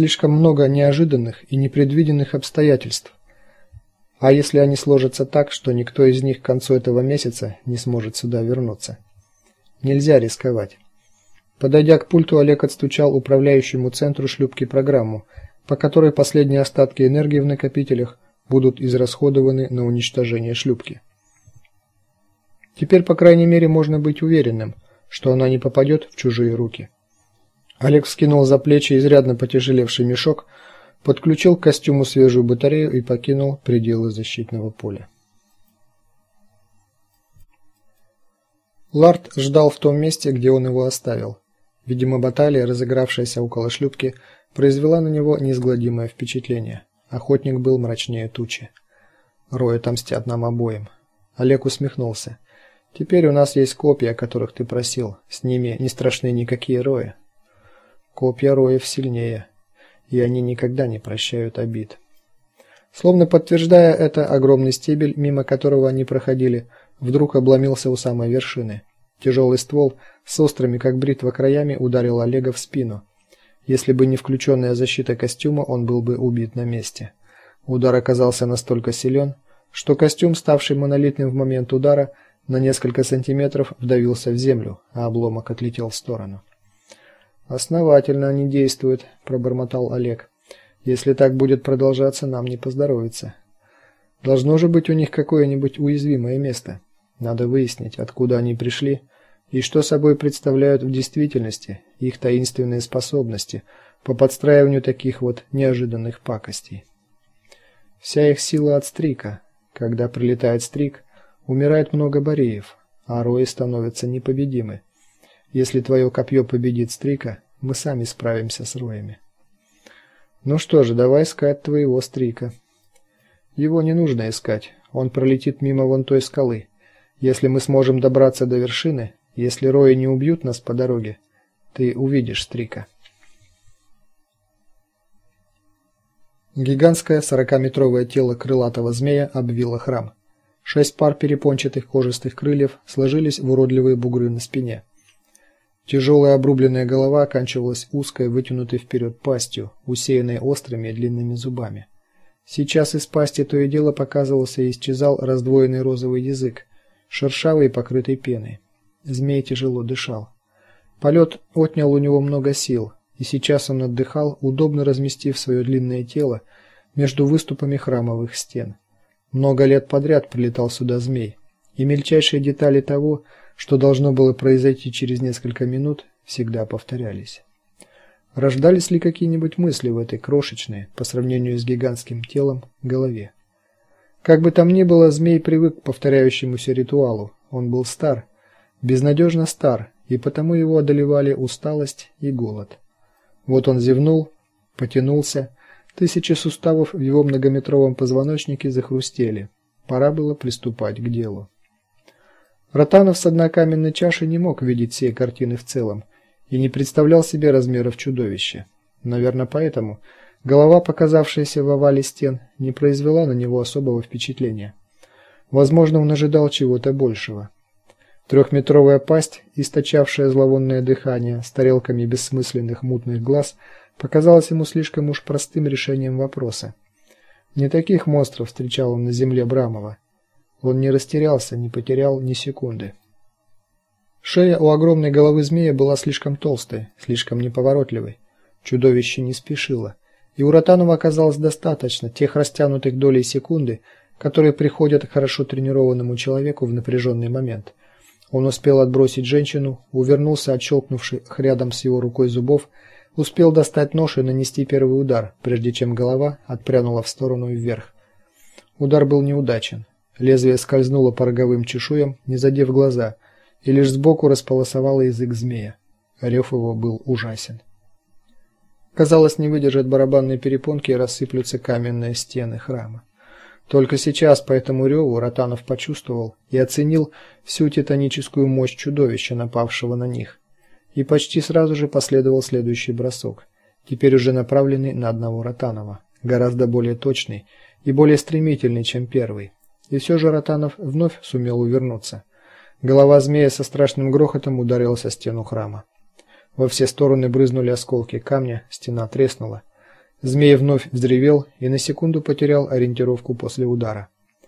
Слишком много неожиданных и непредвиденных обстоятельств. А если они сложатся так, что никто из них к концу этого месяца не сможет сюда вернуться? Нельзя рисковать. Подойдя к пульту, Олег отстучал управляющему центру шлюпки программу, по которой последние остатки энергии в накопителях будут израсходованы на уничтожение шлюпки. Теперь, по крайней мере, можно быть уверенным, что она не попадет в чужие руки. Олег скинул за плечи изрядно потяжелевший мешок, подключил к костюму свежую батарею и покинул пределы защитного поля. Ларт ждал в том месте, где он его оставил. Видимо, баталия, разыгравшаяся около шлюпки, произвела на него неизгладимое впечатление. Охотник был мрачнее тучи. Рой отомстят нам обоим. Олег усмехнулся. Теперь у нас есть копья, о которых ты просил. С ними не страшны никакие рои. Копья роев сильнее, и они никогда не прощают обид. Словно подтверждая это, огромный стебель, мимо которого они проходили, вдруг обломился у самой вершины. Тяжелый ствол с острыми, как бритва, краями ударил Олега в спину. Если бы не включенная защита костюма, он был бы убит на месте. Удар оказался настолько силен, что костюм, ставший монолитным в момент удара, на несколько сантиметров вдавился в землю, а обломок отлетел в сторону. Основательно они действуют, пробормотал Олег. Если так будет продолжаться, нам не поздоровится. Должно же быть у них какое-нибудь уязвимое место. Надо выяснить, откуда они пришли и что собой представляют в действительности их таинственные способности по подстраиванию таких вот неожиданных пакостей. Вся их сила от стрика. Когда прилетает стрик, умирает много бореев, а рои становятся непобедимы. Если твое копье победит стрика, мы сами справимся с роями. Ну что же, давай искать твоего стрика. Его не нужно искать. Он пролетит мимо вон той скалы. Если мы сможем добраться до вершины, если рои не убьют нас по дороге, ты увидишь Стрика. Гигантское сорокаметровое тело крылатого змея обвило храм. Шесть пар перепончатых кожистых крыльев сложились в уродливые бугры на спине. Тяжелая обрубленная голова оканчивалась узкой, вытянутой вперед пастью, усеянной острыми и длинными зубами. Сейчас из пасти то и дело показывался и исчезал раздвоенный розовый язык, шершавый и покрытый пеной. Змей тяжело дышал. Полет отнял у него много сил, и сейчас он отдыхал, удобно разместив свое длинное тело между выступами храмовых стен. Много лет подряд прилетал сюда змей, и мельчайшие детали того, что должно было произойти через несколько минут, всегда повторялись. Рождались ли какие-нибудь мысли в этой крошечной, по сравнению с гигантским телом, голове? Как бы там ни было, змей привык к повторяющемуся ритуалу. Он был стар, безнадежно стар, и потому его одолевали усталость и голод. Вот он зевнул, потянулся, тысячи суставов в его многометровом позвоночнике захрустели. Пора было приступать к делу. Ротанов с однокаменной чаши не мог видеть всей картины в целом и не представлял себе размеров чудовища. Наверное, поэтому голова, показавшаяся в овале стен, не произвела на него особого впечатления. Возможно, он ожидал чего-то большего. Трехметровая пасть, источавшая зловонное дыхание, с тарелками бессмысленных мутных глаз, показалась ему слишком уж простым решением вопроса. Не таких монстров встречал он на земле Брамова. Он не растерялся, не потерял ни секунды. Шея у огромной головы змея была слишком толстой, слишком неповоротливой. Чудовище не спешило, и у Ротанова оказалось достаточно тех растянутых долей секунды, которые приходят к хорошо тренированному человеку в напряженный момент – он успел отбросить женщину, увернулся от щелкнувших рядом с его рукой зубов, успел достать нож и нанести первый удар, прежде чем голова отпрянула в сторону и вверх. Удар был неудачен. Лезвие скользнуло по роговым чешуям, не задев глаза, и лишь сбоку располосовало язык змея. Рев его был ужасен. Казалось, не выдержат барабанные перепонки и рассыплются каменные стены храма. Только сейчас по этому реву Ротанов почувствовал и оценил всю титаническую мощь чудовища, напавшего на них. И почти сразу же последовал следующий бросок, теперь уже направленный на одного Ротанова, гораздо более точный и более стремительный, чем первый. И все же Ротанов вновь сумел увернуться. Голова змея со страшным грохотом ударилась о стену храма. Во все стороны брызнули осколки камня, стена треснула. Змей вновь взревел и на секунду потерял ориентировку после удара.